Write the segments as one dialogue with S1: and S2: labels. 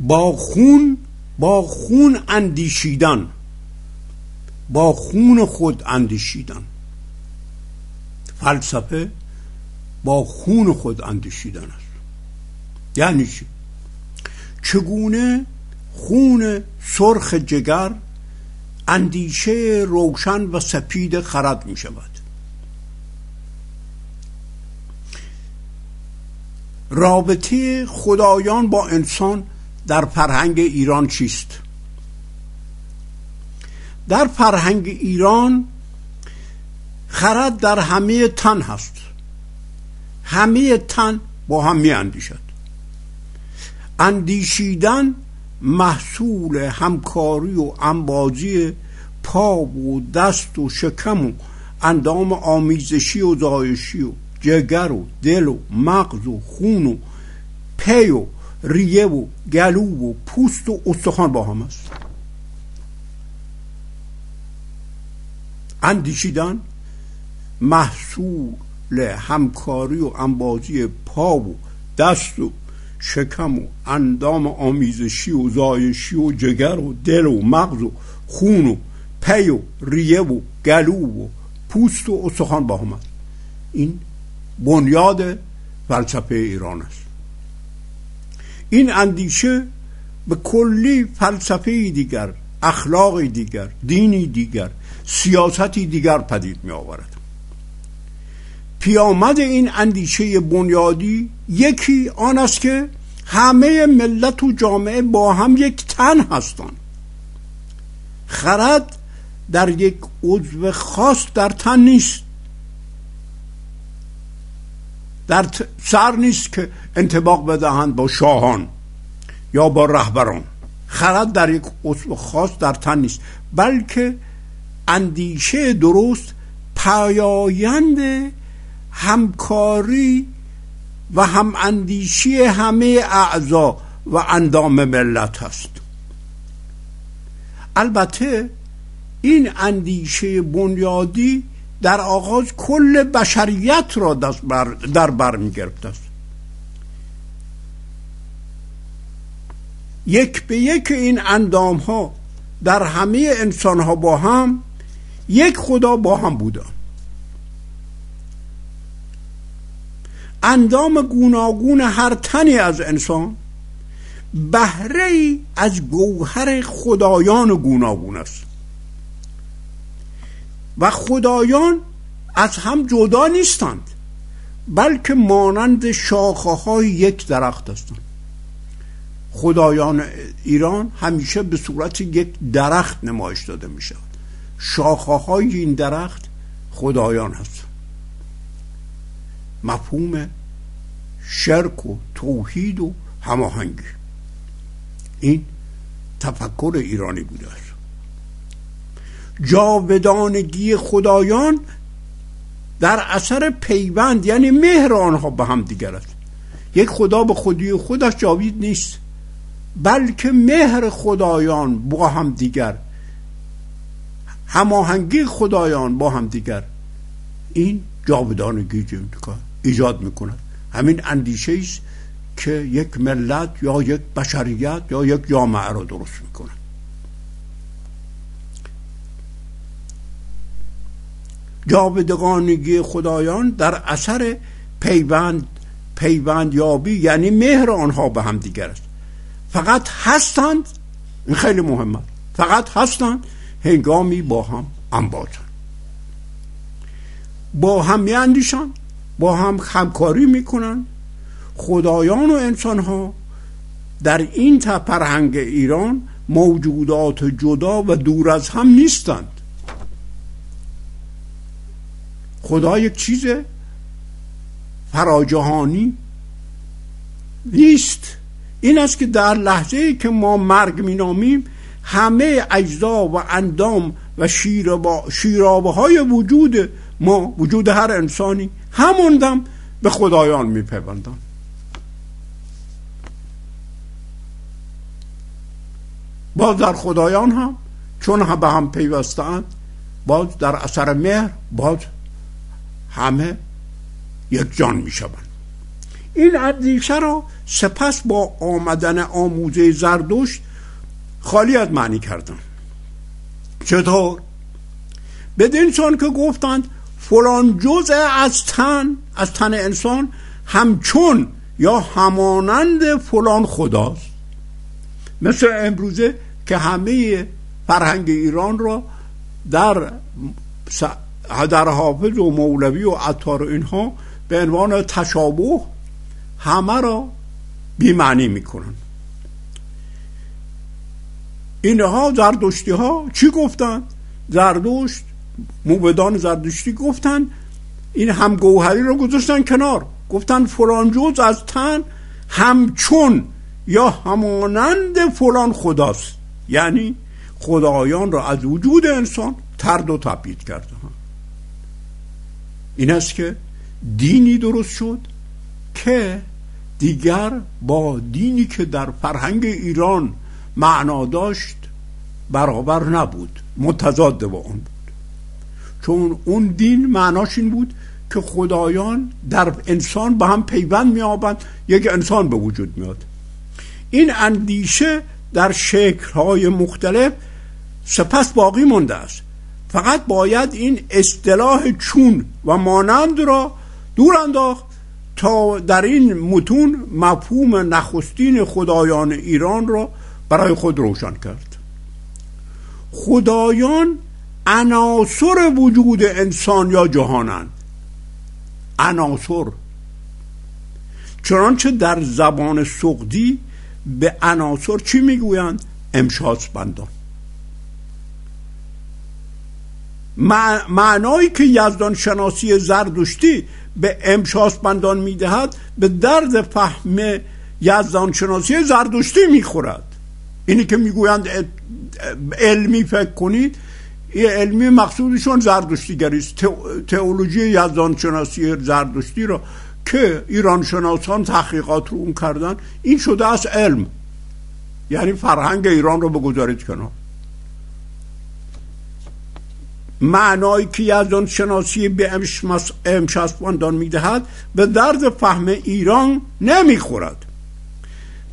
S1: با خون با خون اندیشیدن. با خون خود اندیشیدن. فلسفه با خون خود اندیشیدن است. یعنی چی؟ چگونه خون سرخ جگر اندیشه روشن و سپید خرد می شود؟ رابطه خدایان با انسان در فرهنگ ایران چیست؟ در فرهنگ ایران خرد در همه تن هست. همه تن با هم می اندیشد اندیشیدن محصول همکاری و انبازی پا و دست و شکم و اندام آمیزشی و زایشی و جگر و دل و مغز و خون و پی و ریه و گلو و پوست و استخوان با هم است. اندیشیدن محصول همکاری و انبازی پا و دست و شکم و اندام آمیزشی و زایشی و جگر و دل و مغز و خون و پی و ریه و گلو و پوست و استخوان با هم است. این بنیاد فلسفه ایران است. این اندیشه به کلی فلسفه دیگر اخلاق دیگر دینی دیگر سیاستی دیگر پدید می آورد پیامد این اندیشه بنیادی یکی آن است که همه ملت و جامعه با هم یک تن هستند. خرد در یک عضو خاص در تن نیست. در سر نیست که انتباق بدهند با شاهان یا با رهبران. خرد در یک عضو خاص در تن نیست بلکه اندیشه درست پایایند همکاری و هم اندیشی همه اعضا و اندام ملت هست البته این اندیشه بنیادی در آغاز کل بشریت را در بر می گرفت است یک به یک این اندام ها در همه انسان ها با هم یک خدا با هم بودن اندام گوناگون هر تنی از انسان بهره از گوهر خدایان گوناگون است. و خدایان از هم جدا نیستند بلکه مانند شاخه های یک درخت هستند. خدایان ایران همیشه به صورت یک درخت نمایش داده می شود شاخه های این درخت خدایان هست. مفهوم شرک و توحید و هماهنگی. این تفکر ایرانی بوده است. جاودانگی خدایان در اثر پیوند یعنی مهر آنها به هم دیگر است. یک خدا به خودی خودش جاوید نیست بلکه مهر خدایان با هم دیگر هماهنگی خدایان با هم دیگر. این جاودانگی ایجاد می‌کند. همین اندیشه است که یک ملت یا یک بشریت یا یک جامعه را درست می‌کنه جاودگانگی خدایان در اثر پیوند پیوند یابی یعنی مهر آنها به هم دیگر است. فقط هستند این خیلی مهمه. فقط هستند هنگامی با هم انبازند. با هم میاندیشند با هم همکاری می‌کنن خدایان و انسان ها در این فرهنگ ایران موجودات جدا و دور از هم نیستند. خدا یک چیز فراجهانی نیست. این است که در لحظه که ما مرگ مینامیم همه اجزا و اندام و شیرابه های وجود ما وجود هر انسانی هموندم به خدایان میپیوندم. باز در خدایان هم چون هم به هم پیوستند باز در اثر مهر باز همه یک جان می‌شوند. این اندیشه را سپس با آمدن آموزه زردشت خالی از معنی کردن چطور؟ بدین سان که گفتند فلان جزء از تن از تن انسان همچون یا همانند فلان خداست. مثل امروزه که همه فرهنگ ایران را در در حافظ و مولوی و عطار اینها به عنوان تشابه همه را بیمعنی می‌کنن. اینها زردشتی ها چی گفتن؟ زردشت موبدان زردشتی گفتن این همگوهری رو گذاشتن کنار. گفتن فلان جز از تن همچون یا همانند فلان خداست. یعنی خدایان را از وجود انسان ترد و تبعید کرده این است که دینی درست شد که دیگر با دینی که در فرهنگ ایران معنا داشت برابر نبود متضاد با اون بود. چون اون دین معناش این بود که خدایان در انسان به هم پیوند میابند یک انسان به وجود میاد این اندیشه در شکلهای مختلف سپس باقی مونده است. فقط باید این اصطلاح چون و مانند را دور انداخت تا در این متون مفهوم نخستین خدایان ایران را برای خود روشن کرد. خدایان عناصر وجود انسان یا جهانند. عناصر. چنانچه در زبان سقدی به عناصر چی می‌گویند؟ امشاس بندان. معنایی که یزدان شناسی زردشتی به امشاس بندان می‌دهد به درد فهم یزدان شناسی زردشتی می‌خورد. اینی که می‌گویند علمی فکر کنید یه علمی مقصودشون زردشتیگری است. تئولوژی یزدان شناسی زردشتی را که ایران شناسان تحقیقات رو اون کردن این شده از علم. یعنی فرهنگ ایران رو بگذارید کنار. معنایی که یزدان شناسی به امشاسپاندان می‌دهد به درد فهم ایران نمی‌خورد.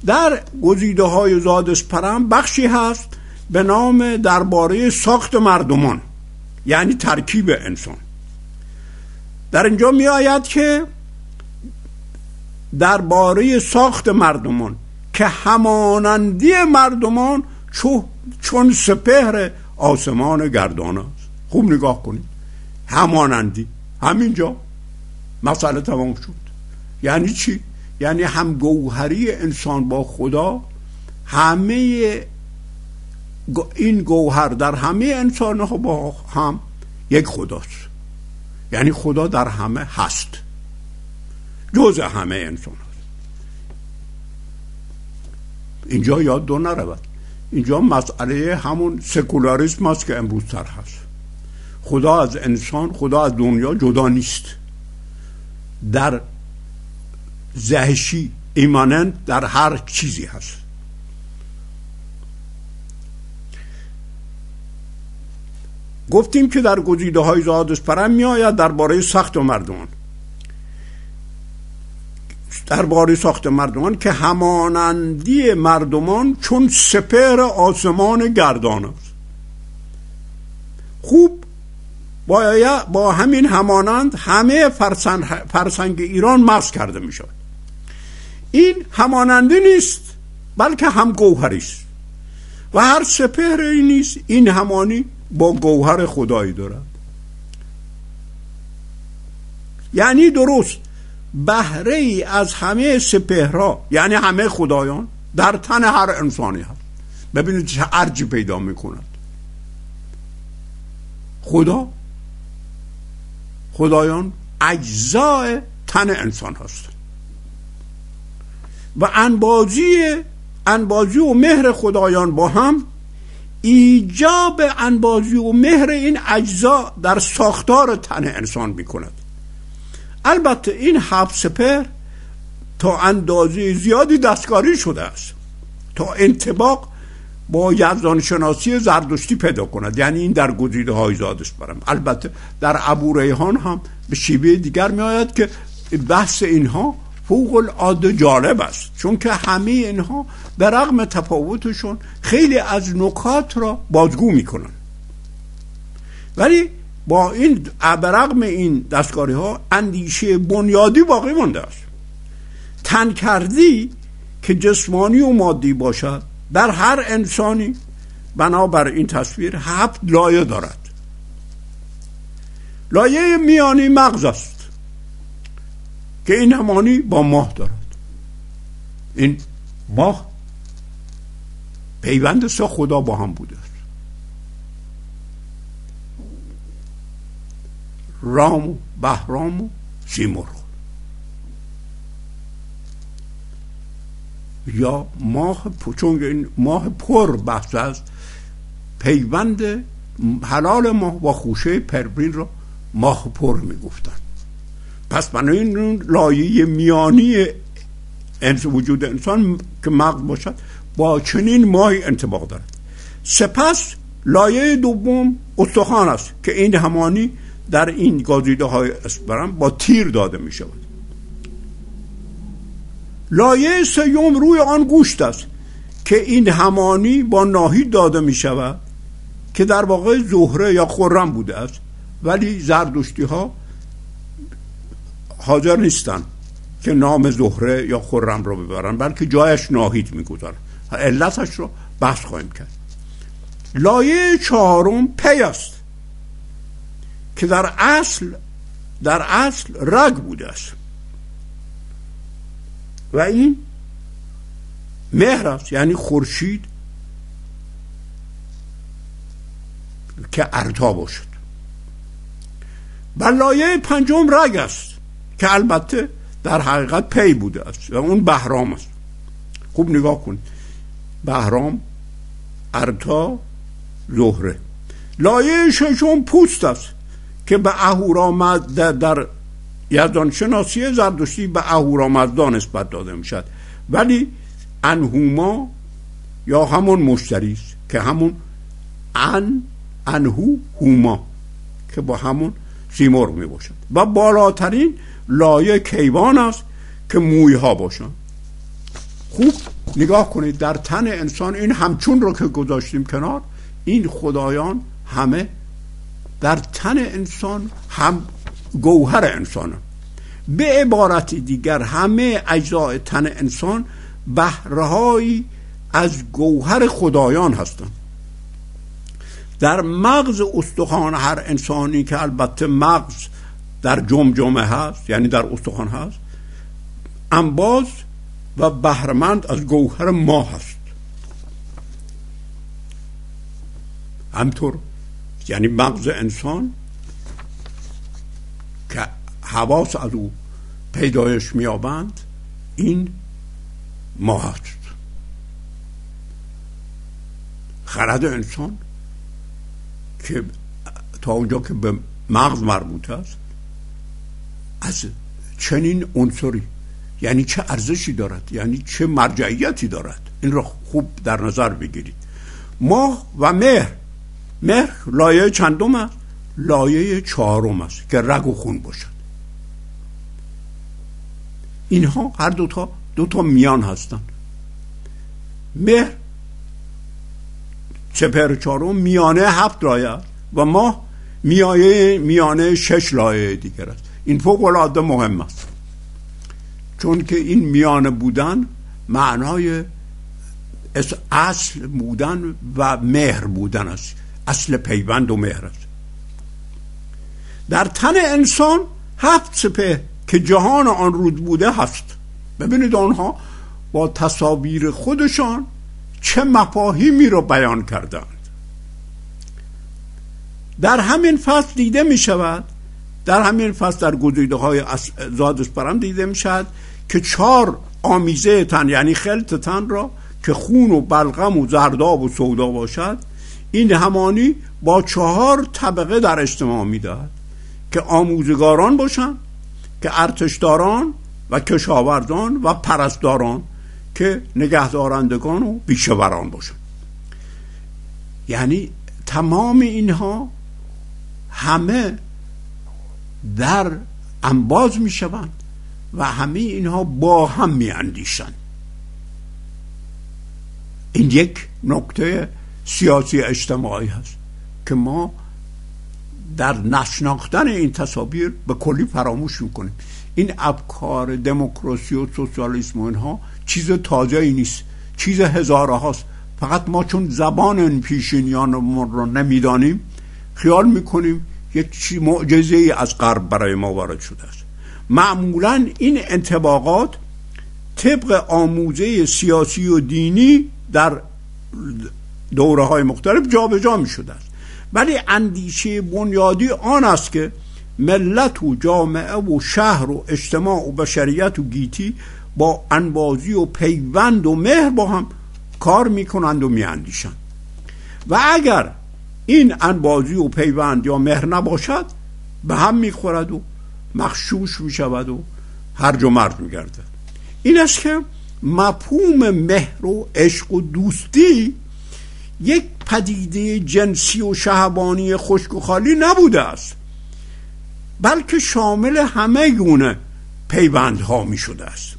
S1: در گزیده های زادسپرم بخشی هست به نام درباره ساخت مردمان یعنی ترکیب انسان. در اینجا می آید که درباره ساخت مردمان که همانندی مردمان چون سپهر آسمان گردان است. خوب نگاه کنید. همانندی. همینجا. مسئله تمام شد. یعنی چی؟ یعنی همگوهری انسان با خدا همه این گوهر در همه انسان ها با هم یک خداست. یعنی خدا در همه هست. جز همه انسان هست. اینجا یاد دو نرود. اینجا مسئله همون سکولاریسم است که امروز تر هست. خدا از انسان خدا از دنیا جدا نیست. در زهشی ایمانند در هر چیزی هست. گفتیم که در گزیده های زادس پرم می آید درباره ساخت مردمان. درباره ساخت مردمان که همانندی مردمان چون سپر آسمان گردان است. خوب با, با همین همانند همه فرسنگ, فرسنگ ایران مغز کرده می شود این هماننده نیست بلکه هم است. و هر سپهر نیست این همانی با گوهر خدایی دارد. یعنی درست بهره ای از همه سپهرها یعنی همه خدایان در تن هر انسانی هست. ببینید چه ارجی پیدا می‌کند. خدا خدایان اجزای تن انسان هست. و انبازی انبازی و مهر خدایان با هم ایجاب انبازی و مهر این اجزا در ساختار تن انسان می کند البته این هفت سپر تا اندازه زیادی دستکاری شده است. تا انتباق با یزدان شناسی زردشتی پیدا کند. یعنی این در گزیده های زادش برم. البته در ابو ریحان هم به شیوه دیگر می آید که بحث اینها فوق العاده جالب است. چون که همه اینها به رغم تفاوتشون خیلی از نکات را بازگو می‌کنن. ولی با این به رغم این دستکاری ها اندیشه بنیادی باقی مانده است. تن کردی که جسمانی و مادی باشد در هر انسانی بنابر این تصویر هفت لایه دارد. لایه میانی مغز است که این همانی با ماه دارد. این ماه پیوند سه خدا با هم بوده است. رام و بهرام و سیمرغ. یا ماه چون این ماه پر بحث است پیوند حلال ماه با خوشه پربرین را ماه پر می‌گفتن پس بنابراین لایه میانی وجود انسان که مغز باشد با چنین ماهی انتباق دارد. سپس لایه دوم استخوان است که این همانی در این گازیده های اسپرم با تیر داده می شود لایه سیوم روی آن گوشت است که این همانی با ناهید داده می شود که در واقع زهره یا خرم بوده است. ولی زردشتی ها حاضر نیستن که نام زهره یا خرم رو ببرن بلکه جایش ناهید می‌گذارن علتش رو بحث خواهیم کرد. لایه چهارم پی است که در اصل در اصل رگ بوده است. و این مهر است یعنی خورشید که ارتا باشد. و لایه پنجم رگ است که البته در حقیقت پی بوده است و اون بهرام است. خوب نگاه کن. بهرام ارتا زهره. لایه ششم پوست است که به اهورامزد در, در یزدان شناسی زردشتی به اهورامزدا نسبت داده می‌شد. ولی انهوما یا همون مشتری است که همون ان انهو هوما که با همون سیمرغ می باشد و بالاترین لایه کیوان است که موی ها باشن. خوب نگاه کنید در تن انسان این همچون رو که گذاشتیم کنار این خدایان همه در تن انسان هم گوهر انسان. به عبارت دیگر همه اجزای تن انسان بهرهایی از گوهر خدایان هستند. در مغز استخوان هر انسانی که البته مغز در جمجمه هست یعنی در استخوان هست انباز و بهرمند از گوهر ما هست. همطور یعنی مغز انسان حواس از او پیدایش میابند این ما هست. خرد انسان که تا اونجا که به مغز مربوط است از چنین عنصری یعنی چه ارزشی دارد یعنی چه مرجعیتی دارد؟ این را خوب در نظر بگیرید. ماه و مهر. مهر لایه چندم است؟ لایه چهارم است که رگ و خون باشد. اینها هر دوتا دوتا میان هستند مهر سپر چهارم میانه هفت لایه و ماه میایه میانه شش لایه دیگر است. این فوق العاده مهم است. چون که این میانه بودن معنای اصل بودن و مهر بودن است. اصل پیوند و مهر است. در تن انسان هفت سپه که جهان آن رود بوده هست ببینید آنها با تصاویر خودشان چه مفاهیمی رو بیان کردند. در همین فصل دیده می شود در همین فصل در گزیده های زادش برم دیده می شود که چهار آمیزه تن یعنی خلط تن را که خون و بلغم و زرداب و سودا باشد این همانی با چهار طبقه در اجتماع می‌دهد که آموزگاران باشند که ارتشداران و کشاورزان و پرستداران که نگهدارندگان و بیشوران باشند یعنی تمام اینها همه در انباز می شوند و همه اینها با هم می اندیشن این یک نکته سیاسی اجتماعی هست که ما در نشناختن این تصاویر به کلی فراموش می‌کنیم. این افکار دموکراسی و سوسیالیسم و اینها چیز تازه ای نیست. چیز هزاره هاست. فقط ما چون زبان این پیشینیان رو نمی‌دانیم خیال می‌کنیم یک معجزه ای از غرب برای ما وارد شده است. معمولا این انتباقات طبق آموزه سیاسی و دینی در دوره های مختلف جابجا جا می شده ولی اندیشه بنیادی آن است که ملت و جامعه و شهر و اجتماع و بشریت و گیتی با انبازی و پیوند و مهر با هم کار می‌کنند و میاندیشند. و اگر این انبازی و پیوند یا مهر نباشد به هم می‌خورد و مخشوش می‌شود و هرج و مرد میگردد. این است که مفهوم مهر و عشق و دوستی یک پدیده جنسی و شهبانی خشک و خالی نبوده است. بلکه شامل همه گونه پیوندها می شده است.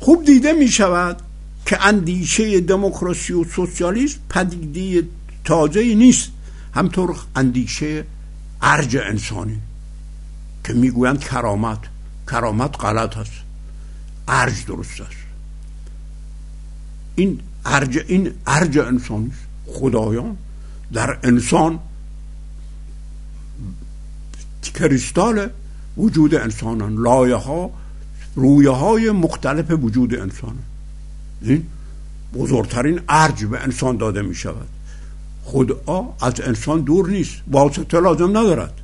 S1: خوب دیده می شود که اندیشه دموکراسی و سوسیالیسم پدیده تازه نیست. همطور اندیشه ارج انسانی که می‌گویند کرامت کرامت غلط است. ارج درست است. این ارج این ارج انسانی خدایان در انسان کریستال وجود انسانان لایه ها رویه های مختلف وجود انسان این بزرگترین ارج به انسان داده می شود خدا از انسان دور نیست. واسطه لازم ندارد.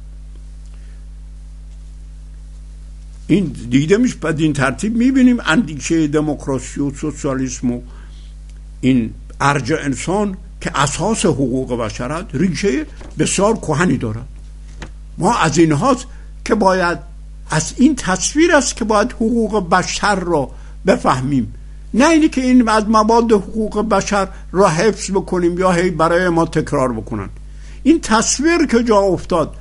S1: این دیده میشه بعد این ترتیب می‌بینیم اندیشه دموکراسی و سوسیالیسم و این ارج انسان که اساس حقوق بشرت ریشه بسیار کهنی دارد. ما از این هاست که باید از این تصویر است که باید حقوق بشر را بفهمیم. نه اینی که این از مواد حقوق بشر را حفظ بکنیم یا هی برای ما تکرار بکنن. این تصویر که جا افتاد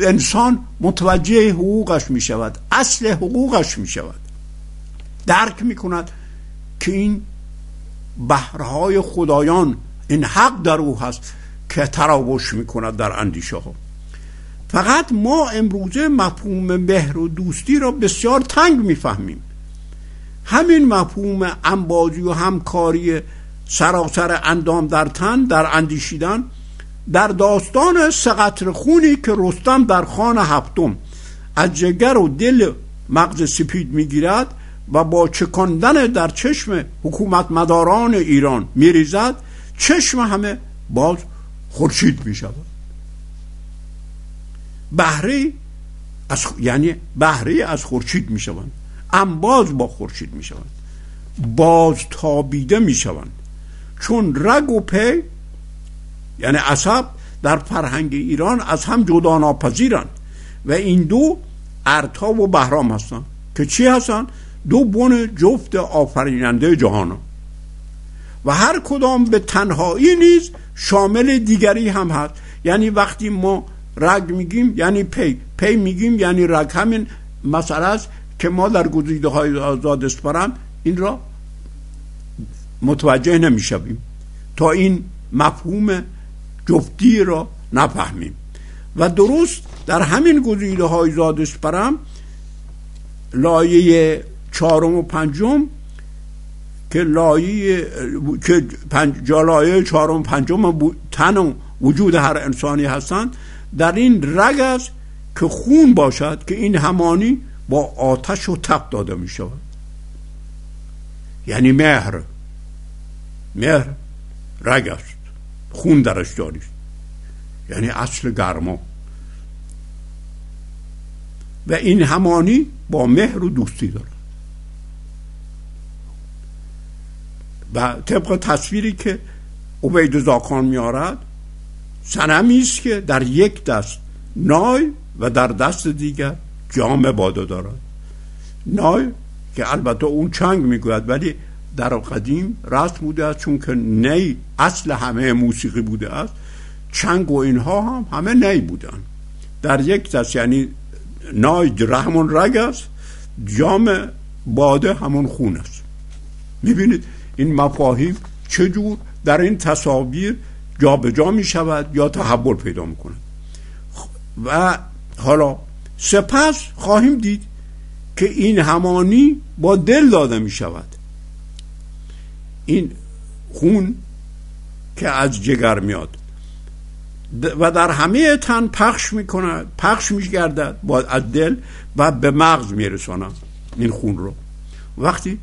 S1: انسان متوجه حقوقش می شود اصل حقوقش می شود درک می کند که این بهرهای خدایان این حق در او هست که تراوش می کند در اندیشه ها فقط ما امروزه مفهوم مهر و دوستی را بسیار تنگ می‌فهمیم. همین مفهوم انبازی و همکاری سراسر اندام در تن در اندیشیدن در داستان سقطر خونی که رستم در خان هفتم از جگر و دل مغز سپید می‌گیرد و با چکاندن در چشم حکومت مداران ایران میریزد چشم همه باز خورشید می‌شود. بهره از یعنی بهره از خورشید می‌شوند. انباز با خورشید می‌شوند. باز تابیده می‌شوند. چون رگ و پی یعنی عصب در فرهنگ ایران از هم جدا ناپذیرند و این دو ارتا و بهرام هستند. که چی هستند؟ دو بن جفت آفریننده جهان. و هر کدام به تنهایی نیز شامل دیگری هم هست. یعنی وقتی ما رگ میگیم یعنی پی. پی میگیم یعنی رگ. همین مسئله است که ما در گزیده های آزاد اسپرم این را متوجه نمی‌شویم. تا این مفهوم جفتی را نفهمیم. و درست در همین گزیده های زادش برم لایه چهارم و پنجم که لایه که پنج جلایه چهارم پنجم تن و وجود هر انسانی هستند. در این رگ است که خون باشد که این همانی با آتش و تب داده می شود. یعنی مهر. مهر رگ است. خون درش داری یعنی اصل گرما. و این همانی با مهر و دوستی دارد. و طبق تصویری که عبید زاکان میارد سنمی است که در یک دست نای و در دست دیگر جام باده دارد. نای که البته اون چنگ می‌گوید ولی در قدیم رسم بوده است چون که نی اصل همه موسیقی بوده است. چنگ و اینها هم همه نی بودن. در یک دست یعنی ناید همون رگ است جام باده همون خون است. می‌بینید؟ این مفاهیم چجور در این تصاویر جابجا جا می شود یا تحول پیدا می کند. و حالا سپس خواهیم دید که این همانی با دل داده می شود. این خون که از جگر میاد و در همه تن پخش می کند پخش می گردد با از دل و به مغز می این خون رو. وقتی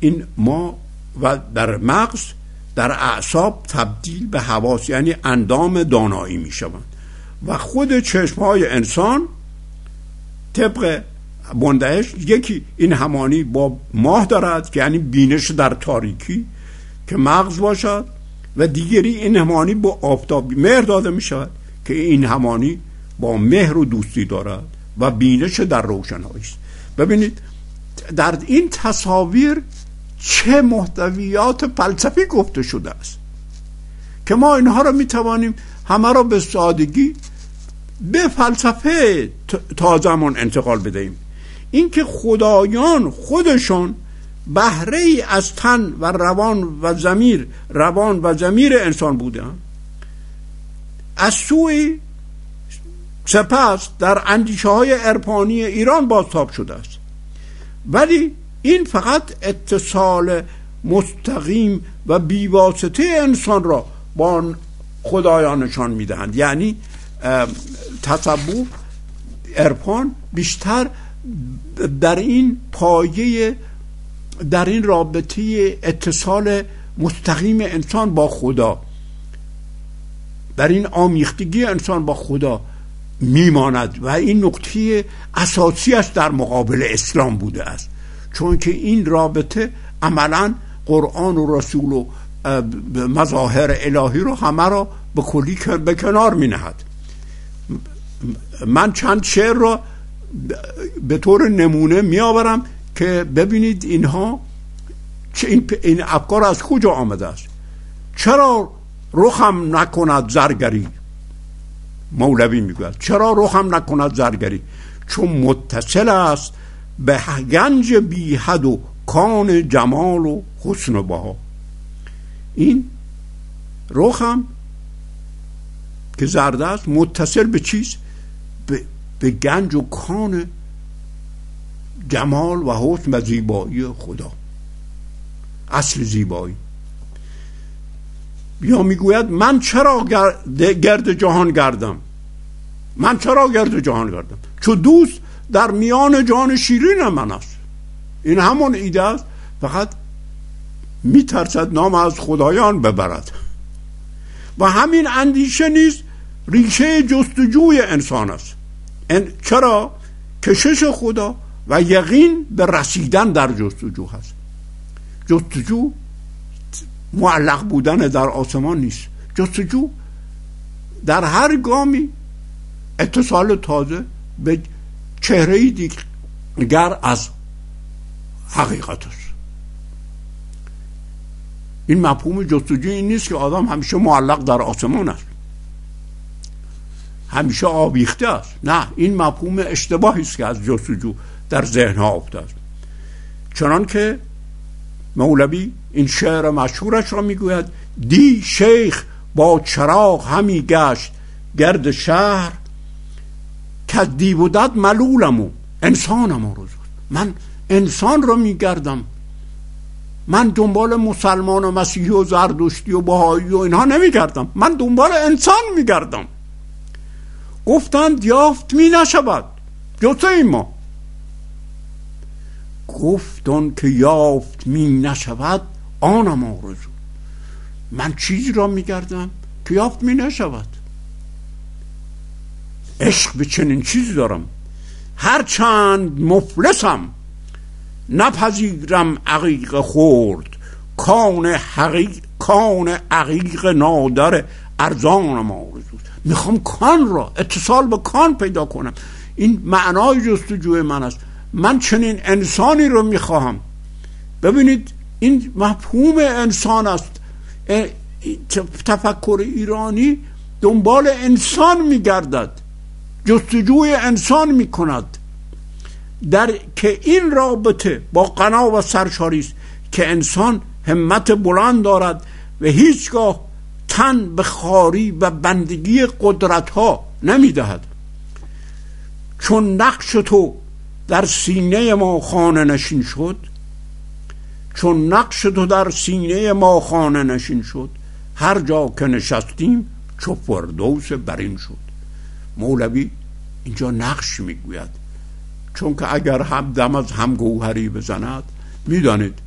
S1: این ما و در مغز در اعصاب تبدیل به حواس یعنی اندام دانایی می شوند و خود چشم های انسان طبق بندهش یکی این همانی با ماه دارد که یعنی بینش در تاریکی که مغز باشد و دیگری این همانی با آفتاب مهر داده می شود که این همانی با مهر و دوستی دارد و بینش در روشنایی است. ببینید در این تصاویر چه محتویات فلسفی گفته شده است که ما اینها را می توانیم همه را به سادگی به فلسفه تازمون انتقال بدهیم. اینکه خدایان خودشون بهره ای از تن و روان و زمیر روان و زمیر انسان بودن از سوی سپس در اندیشه های ارپانی ایران بازتاب شده است. ولی این فقط اتصال مستقیم و بیواسطه انسان را با خدایانشان می‌دهند. یعنی تصوف ارپان بیشتر در این پایه در این رابطه اتصال مستقیم انسان با خدا در این آمیختگی انسان با خدا میماند و این نقطه اساسی است در مقابل اسلام بوده است. چون که این رابطه عملا قرآن و رسول و مظاهر الهی رو همه را به کلی به کنار می نهد من چند شعر را به طور نمونه می آورم که ببینید اینها چه این, افکار از کجا آمده است. چرا رخم نکند زرگری؟ مولوی می‌گوید. چرا رخم نکند زرگری؟ چون متصل است به گنج بی حد و کان جمال و حسن و بها. این رخم که زرد است متصل به چیز؟ به, به گنج و کان جمال و حسن و زیبایی خدا. اصل زیبایی. یا می‌گوید من چرا گرد جهان گردم؟ من چرا گرد جهان گردم؟ چو دوست در میان جان شیرین من است. این همون ایده است. فقط میترسد نام از خدایان ببرد. و همین اندیشه نیست ریشه جستجوی انسان است. چرا؟ کشش خدا و یقین به رسیدن در جستجو هست. جستجو معلق بودن در آسمان نیست. جستجو در هر گامی اتصال تازه به چهره دیگر از حقیقت است. این مفهوم جستجو این نیست که آدم همیشه معلق در آسمان است. همیشه آویخته است. نه این مفهوم اشتباهی است که از جستجو در ذهن ها افتاد چنان که مولوی این شعر مشهورش را می‌گوید دی شیخ با چراغ همی گشت گرد شهر که دی بودد ملولمو انسانم رو من انسان رو میگردم. من دنبال مسلمان و مسیحی و زردشتی و بهایی و اینها نمیگردم. من دنبال انسان میگردم. گفتند یافت می نشود. جزه ما. گفتن که یافت می نشود آنم آرزو من چیزی را میگردم که یافت می نشود. عشق به چنین چیزی دارم. هر چند مفلسم نپذیرم عقیق خورد کان حقیق کان عقیق نادر ارزانم آرزو. می‌خوام کان را اتصال به کان پیدا کنم. این معنای جستجوی من است. من چنین انسانی رو می‌خواهم. ببینید این مفهوم انسان است. تفکر ایرانی دنبال انسان میگردد. جستجوی انسان می کند در که این رابطه با قنا و سرشاری است که انسان همت بلند دارد و هیچگاه تن به خاری و بندگی قدرت ها نمی دهد چون نقش تو در سینه ما خانه نشین شد چون نقش تو در سینه ما خانه نشین شد هر جا که نشستیم چو فردوس برین شد. مولوی اینجا نقش می‌گوید. چون که اگر هم دم از هم گوهری بزند می‌دانید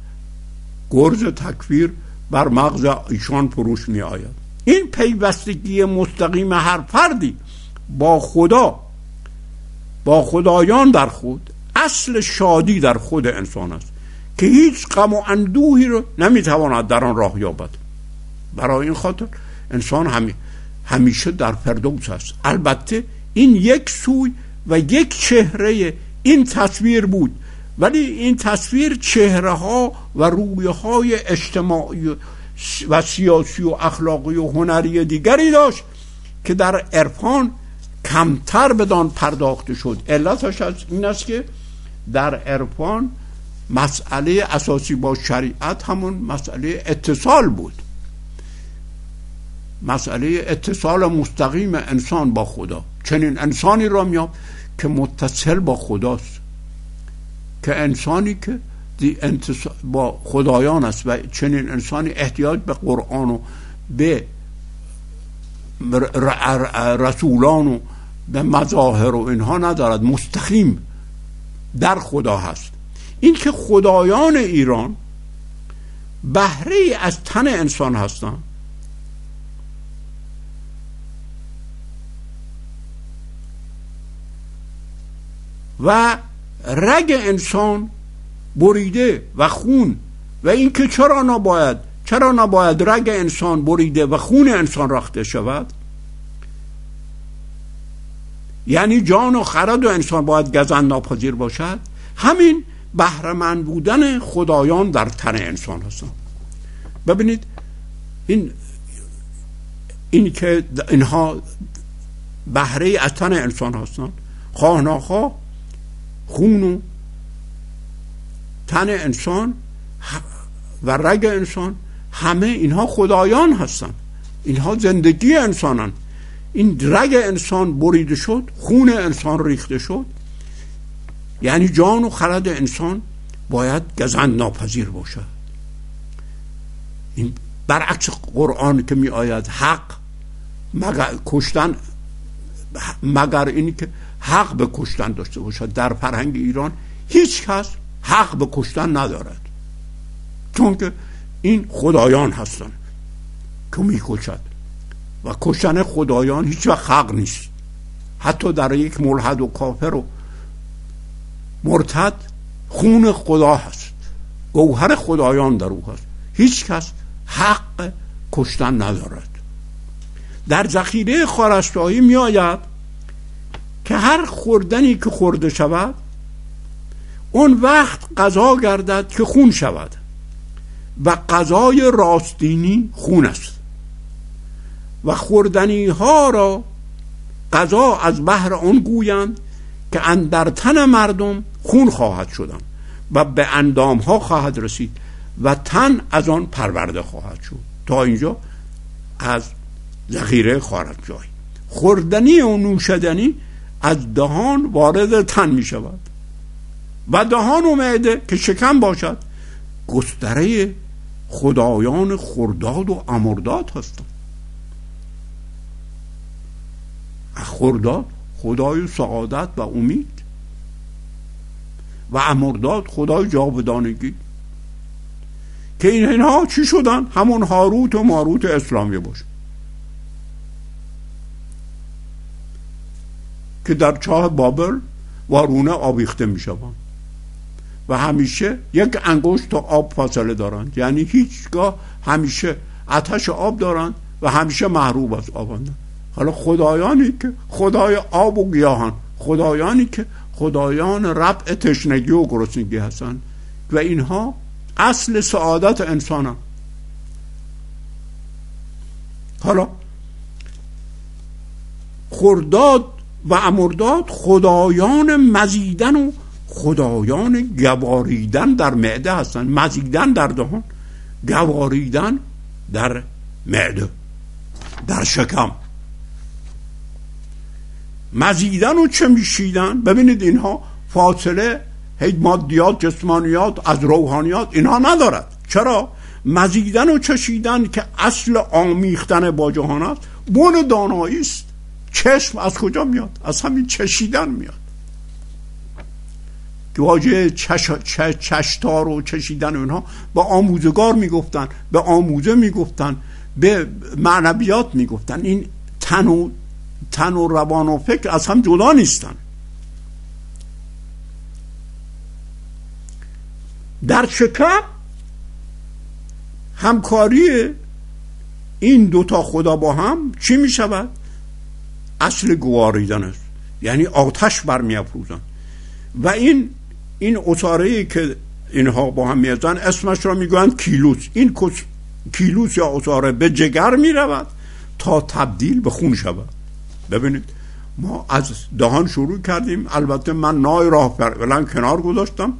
S1: گرز تکفیر بر مغز ایشان فروش می آید این پیوستگی مستقیم هر فردی با خدا با خدایان در خود اصل شادی در خود انسان است که هیچ غم و اندوهی رو نمی‌تواند در آن راه یابد. برای این خاطر انسان همیشه در فردوس است. البته این یک سوی و یک چهره این تصویر بود. ولی این تصویر چهره ها و رویه های اجتماعی و سیاسی و اخلاقی و هنری دیگری داشت که در عرفان کمتر بدان پرداخته شد. علتش از این است که در عرفان مسئله اساسی با شریعت همون مسئله اتصال بود. مسئله اتصال مستقیم انسان با خدا. چنین انسانی را میام که متصل با خداست. که انسانی که با خدایان است و چنین انسانی احتیاج به قرآن و به رسولان و به مظاهر و اینها ندارد. مستقیم در خدا هست. این که خدایان ایران بهره از تن انسان هستند. و رگ انسان بریده و خون و اینکه چرا نباید چرا نباید رگ انسان بریده و خون انسان رخته شود؟ یعنی جان و خرد و انسان باید گزند ناپذیر باشد؟ همین بهرمند بودن خدایان در تن انسان هستن. ببینید این این که اینها بهره از تن انسان هستن. خواه خون و تن انسان و رگ انسان همه اینها خدایان هستند. اینها زندگی انسانن این رگ انسان بریده شد خون انسان ریخته شد. یعنی جان و خرد انسان باید گزند ناپذیر باشد. این برعکس قرآن که می آید حق مگر کشتن مگر اینی که حق به کشتن داشته باشد؟ در فرهنگ ایران هیچ کس حق به کشتن ندارد. چون که این خدایان هستند که می‌کشد. و کشتن خدایان هیچ وقت حق نیست. حتی در یک ملحد و کافر و مرتد خون خدا هست. گوهر خدایان در او هست. هیچ کس حق کشتن ندارد. در ذخیره خارستایی می آید که هر خوردنی که خورده شود اون وقت قضا گردد که خون شود و قضای راستینی خون است و خوردنی ها را قضا از بحر آن گویند که اندر تن مردم خون خواهد شدن و به اندام ها خواهد رسید و تن از آن پرورده خواهد شد. تا اینجا از ذخیره خارج جای. خوردنی و نوشدنی از دهان وارد تن می شود. و دهان و معده که شکم باشد. گستره خدایان خرداد و امرداد هستند خرداد خدای سعادت و امید. و امرداد خدای جاودانگی. که این اینها چی شدن؟ همون هاروت و ماروت اسلامی باشه که در چاه بابل وارونه آبیخته می شوند و همیشه یک انگشت تا آب فاصله دارند. یعنی هیچگاه همیشه آتش آب دارند و همیشه محروب از آبند. حالا خدایانی که خدای آب و گیاهان خدایانی که خدایان ربع تشنگی و گرسنگی هستند. و اینها اصل سعادت انسان خرداد و امرداد خدایان مزیدن و خدایان گواریدن در معده هستند مزیدن در دهان گواریدن در معده در شکم. مزیدن و چه میشیدن؟ ببینید اینها فاصله هی مادیات جسمانیات از روحانیات اینها ندارد. چرا؟ مزیدن و چشیدن که اصل آمیختن با جهان است؟ بون دانایی است. چشم از کجا میاد؟ از همین چشیدن میاد. که واژه چش، چشتار و چشیدن اونها به آموزگار می‌گفتن به آموزه می‌گفتن به معنویات می‌گفتن. این تن و تن و روان و فکر از هم جدا نیستن. در شکم همکاری این دوتا خدا با هم چی می شود؟ اصل گواریدن است. یعنی آتش برمیافروزن. و این این اصاره که اینها با هم میزن اسمش را می‌گویند کیلوس. این کیلوس یا اصاره به جگر می‌رود تا تبدیل به خون شود. ببینید ما از دهان شروع کردیم. البته من نای راه فعلا کنار گذاشتم.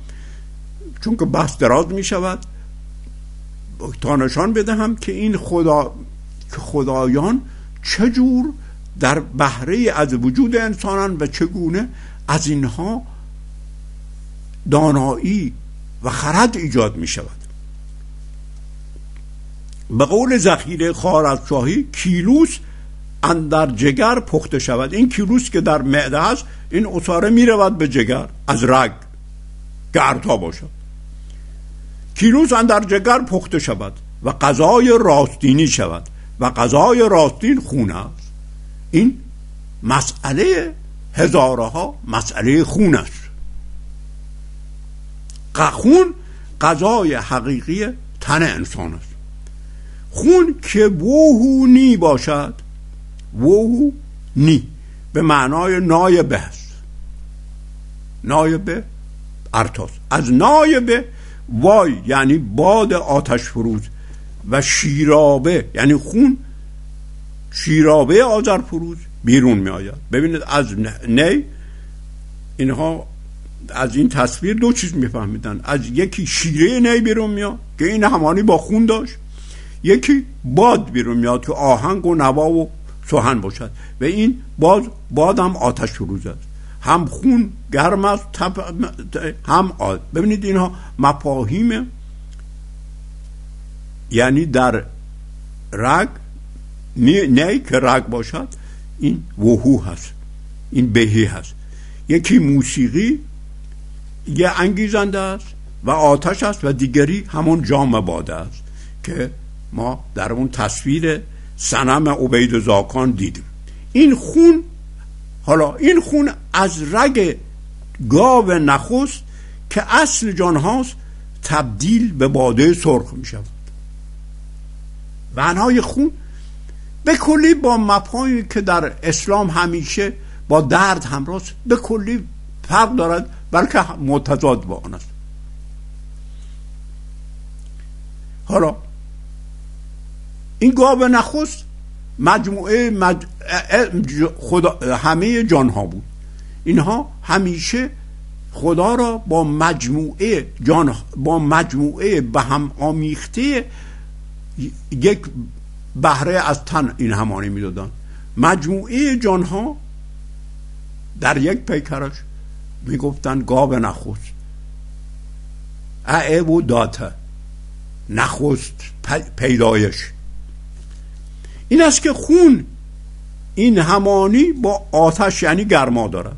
S1: چون که بحث دراز می شود تا نشان بدهم که این خدا خدایان چجور در بهره از وجود انسانان و چگونه از اینها دانایی و خرد ایجاد می شود به قول ذخیره خارزشاهی کیلوس اندر جگر پخته شود. این کیلوس که در معده است این اصاره می رود به جگر. از رگ گرتا باشد. کیلوس اندر جگر پخته شود و غذای راستینی شود و غذای راستین خون است. این مسئله هزارها مسئله خون است. خون غذای حقیقی تن انسان است. خون که ووهو نی باشد ووهو نی. به معنای نایبه است. نایبه ارتاس از نایبه وای یعنی باد آتش فروز و شیرابه یعنی خون شیرابه آذر فروز بیرون می آید ببینید از نی اینها از این تصویر دو چیز میفهمیدن. از یکی شیره نی بیرون میاد که این همانی با خون داشت. یکی باد بیرون میاد که آهنگ و نوا و سخن باشد. و این باز باد هم آتش فروز است. هم خون گرم است هم آد ببینید اینها مفاهیم یعنی در رگ نه که رگ باشد این وحو هست این بهی هست. یکی موسیقی یه انگیزنده است و آتش است و دیگری همون جام باده است که ما در اون تصویر سنم عبید زاکان دیدیم. این خون حالا این خون از رگ گاو نخست که اصل جان هاست تبدیل به باده سرخ می شود معنای خون به کلی با مفاهیمی که در اسلام همیشه با درد همراه به کلی فرق دارد بلکه متضاد با آن است. حالا این گاو نخست مجموعه مج... خدا... همه جان ها بود. اینها همیشه خدا را با مجموعه جان با مجموعه به هم آمیخته یک بهره از تن این همانی می‌دادن. مجموعه جان ها در یک پیکرش می‌گفتن گاو نخست. اعه و داته نخست پیدایش. این است که خون این همانی با آتش یعنی گرما دارد.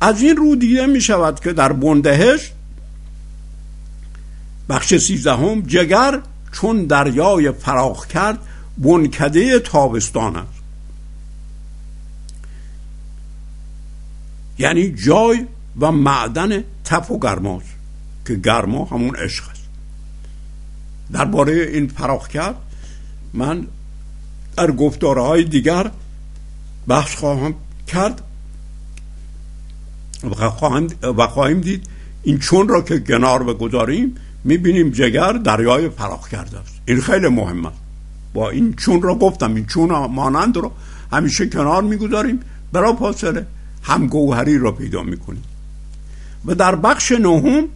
S1: از این رو دیده می شود که در بندهش بخش سیزدهم جگر چون دریای فراخ کرد بنکده تابستان است. یعنی جای و معدن تف و گرماست که گرما همون عشق است. درباره این فراخ کرد من در گفتارهای دیگر بحث خواهم کرد و خواهیم دید این چون را که کنار بگذاریم می‌بینیم جگر دریای فراخ کرده است. این خیلی مهم است با این چون را گفتم این چون مانند رو همیشه کنار می‌گذاریم برای فاصله همگوهری را پیدا می‌کنیم. و در بخش نهم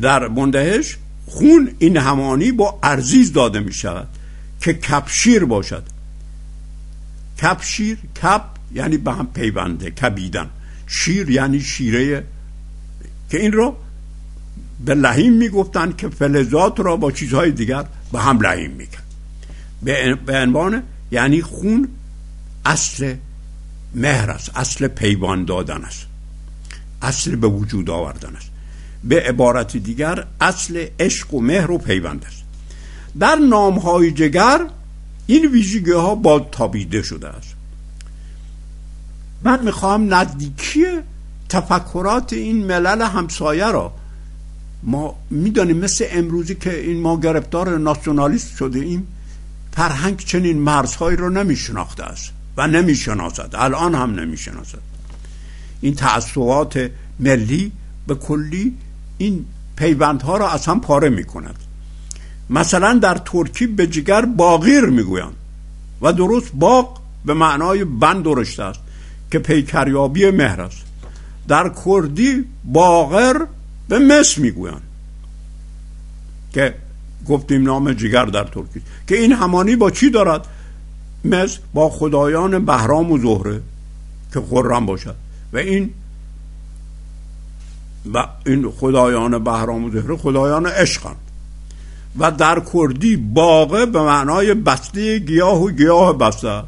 S1: در مندهش خون این همانی با ارزیز داده می شود که کپشیر باشد. کپشیر کپ یعنی به هم پیونده کبیدن. شیر یعنی شیره که این رو به لحیم می‌گفتن که فلزات را با چیزهای دیگر به هم لحیم می‌کرد. به عنوان یعنی خون اصل مهر است اصل پیوان دادن است اصل به وجود آوردن است. به عبارت دیگر اصل عشق و مهر و پیوند است. در نامهای جگر این ویژگی ها با تابیده شده است. من می‌خواهم نزدیکی تفکرات این ملل همسایه را ما می‌دانیم مثل امروزی که این ما گرفتار ناسیونالیست شده ایم فرهنگ چنین مرزهایی رو نمیشناخته است و نمی‌شناسد. الان هم نمی‌شناسد. این تعصبات ملی به کلی این پیوندها را از هم پاره می کند مثلا در ترکی به جگر باغیر می‌گویند و درست باغ به معنای بند درشته است که پیکریابی مهر است. در کردی باغر به مس می‌گویند. که گفتیم نام جگر در ترکی. که این همانی با چی دارد؟ مس با خدایان بهرام و زهره که خرم باشد. و این و این خدایان بهرام و زهره خدایان عشقند و در کردی باغه به معنای بسته گیاه و گیاه بسته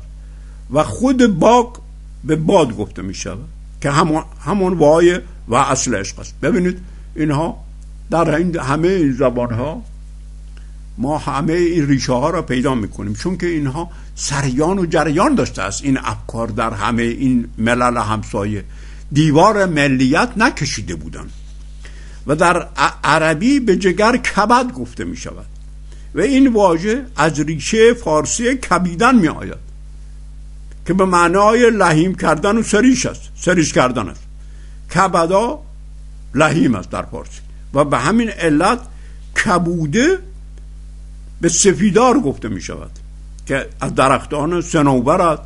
S1: و خود باغ به باد گفته می شود که همون, همون وای و اصل عشق است. ببینید اینها در این همه این زبان ها ما همه این ریشه ها را پیدا می‌کنیم چون که اینها سریان و جریان داشته است. این افکار در همه این ملل همسایه دیوار ملیت نکشیده بودند و در عربی به جگر کبد گفته می شود و این واژه از ریشه فارسی کبیدن می آید که به معنای لحیم کردن و سریش است سریش کردن است. کبدا لحیم است در فارسی. و به همین علت کبوده به سفیدار گفته می شود که از درختان سنوبر است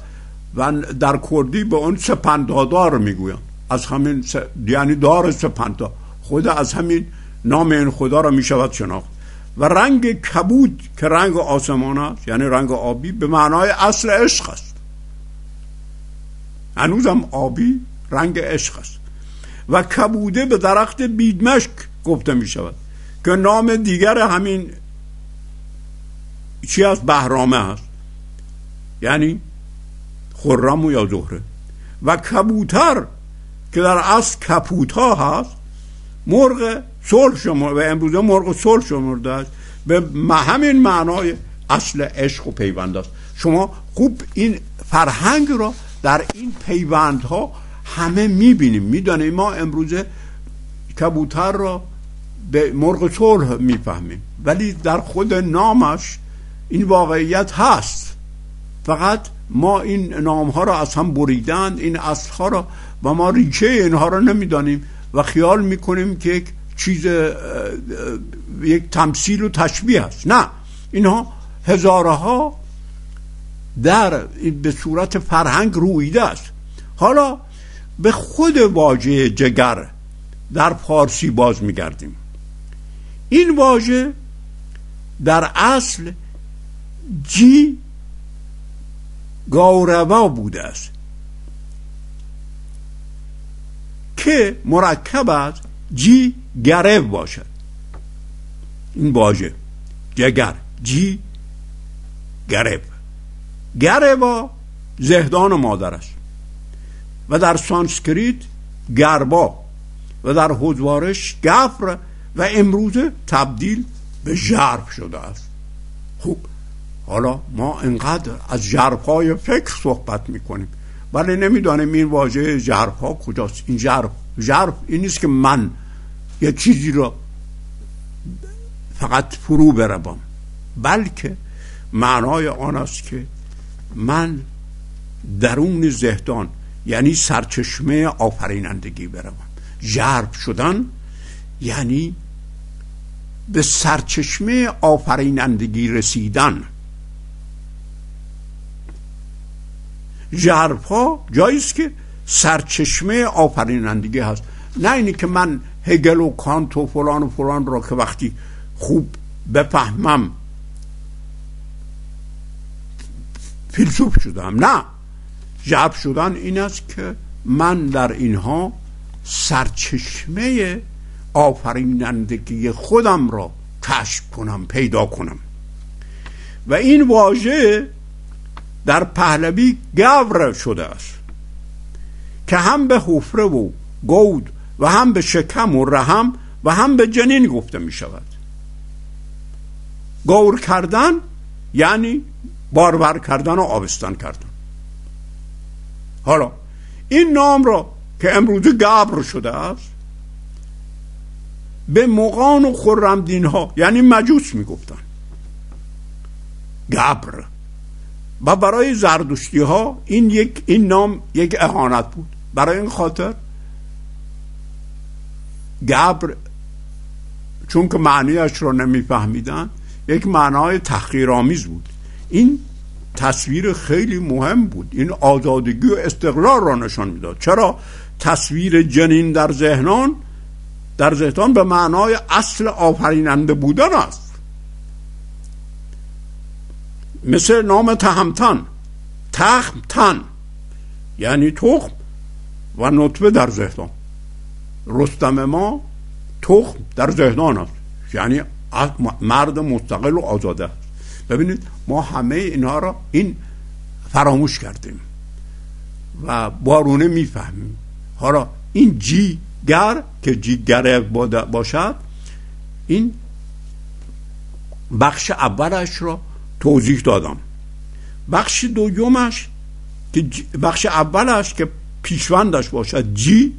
S1: و در کردی به اون سپندادار می‌گویند از همین س... یعنی دار سپندا خود از همین نام این خدا را می شود شناخت. و رنگ کبود که رنگ آسمان است یعنی رنگ آبی به معنای اصل عشق است. هنوزم آبی رنگ عشق است. و کبوده به درخت بیدمشک گفته می شود که نام دیگر همین چی از بهرامه هست. یعنی خرم یا زهره. و کبوتر که در اصل کپوتا هست مرغ صلح شما و امروزه مرغ صلح شمرده است. به همین معنای اصل عشق و پیوند است. شما خوب این فرهنگ را در این پیوندها همه می‌بینیم. می‌دانیم ما امروزه کبوتر را به مرغ صلح می‌فهمیم. ولی در خود نامش این واقعیت هست. فقط ما این نام ها را از هم بریدن این اصل ها را و ما ریشه اینها را نمی‌دانیم و خیال می‌کنیم که یک چیز یک تمثیل و تشبیه است. نه. اینها هزارها در به صورت فرهنگ رویده است. حالا به خود واژه جگر در فارسی باز میگردیم. این واژه در اصل جی گاوروا بوده است. که مرکب از جی گره باشد. این واژه جگر جی گرب. گربا زهدان مادر است. و در سانسکریت گربا و در حضوارش گفر و امروزه تبدیل به جرب شده است. خوب حالا ما انقدر از جربهای فکر صحبت می‌کنیم ولی نمی‌دانیم این واژه جرب کجاست. این جرب جرب این نیست که من یه چیزی رو فقط فرو بروم بلکه معنای آن است که من درون زهدان یعنی سرچشمه آفرینندگی بروم. جرب شدن یعنی به سرچشمه آفرینندگی رسیدن. ژرفا جایی است که سرچشمه آفرینندگی هست. نه اینی که من هگل و کانت و فلان و فلان را که وقتی خوب بفهمم فیلسوف شدم. نه. جب شدن این است که من در اینها سرچشمه آفرینندگی خودم را کشف کنم پیدا کنم. و این واژه در پهلوی گور شده است که هم به حفره و گود و هم به شکم و رحم و هم به جنین گفته می شود. گور کردن یعنی بارور کردن و آبستن کردن. حالا این نام را که امروز گبر شده است به مقان و خرمدین ها یعنی مجوس می‌گفتن. گبر. و برای زردشتی ها این یک این نام یک اهانت بود. برای این خاطر گبر چون که معنیش را نمیفهمیدن یک معنای تحقیرآمیز بود. این تصویر خیلی مهم بود. این آزادگی و استقلال را نشان می‌داد. چرا؟ تصویر جنین در ذهنان در ذهنان به معنای اصل آفریننده بودن است. مثل نام تهمتن تخم تن یعنی تخم و نطفه در ذهنان. رستم ما تخم در ذهنان است. یعنی مرد مستقل و آزاده. ببینید ما همه اینها را این فراموش کردیم و بارونه می‌فهمیم. حالا این جیگر که جیگر باشد این بخش اولش را توضیح دادم. بخش دومش که بخش اولش که پیشوندش باشد جی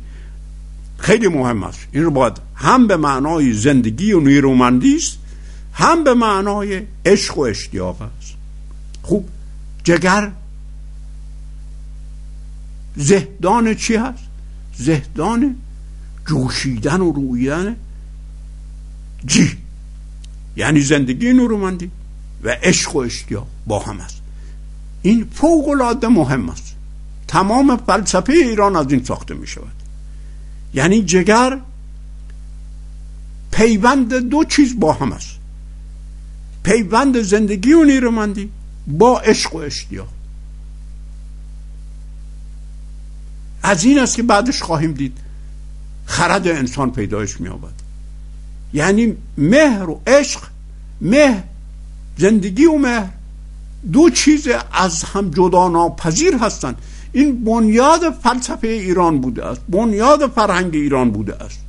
S1: خیلی مهم است. این رو باید هم به معنای زندگی و نیرومندی است هم به معنای عشق و اشتیاق است. خوب. جگر زهدان چی هست؟ زهدان جوشیدن و رویدن جی. یعنی زندگی نورومندی و عشق و اشتیاق با هم است. این فوق العاده مهم است. تمام فلسفه ایران از این ساخته می شود. یعنی جگر پیوند دو چیز با هم است. پیوند زندگی و نیرومندی با عشق و اشتیاق. از این است که بعدش خواهیم دید خرد انسان پیدایش می آبد یعنی مهر و عشق مهر زندگی و مهر دو چیز از هم جدا ناپذیر هستند. این بنیاد فلسفه ایران بوده است بنیاد فرهنگ ایران بوده است.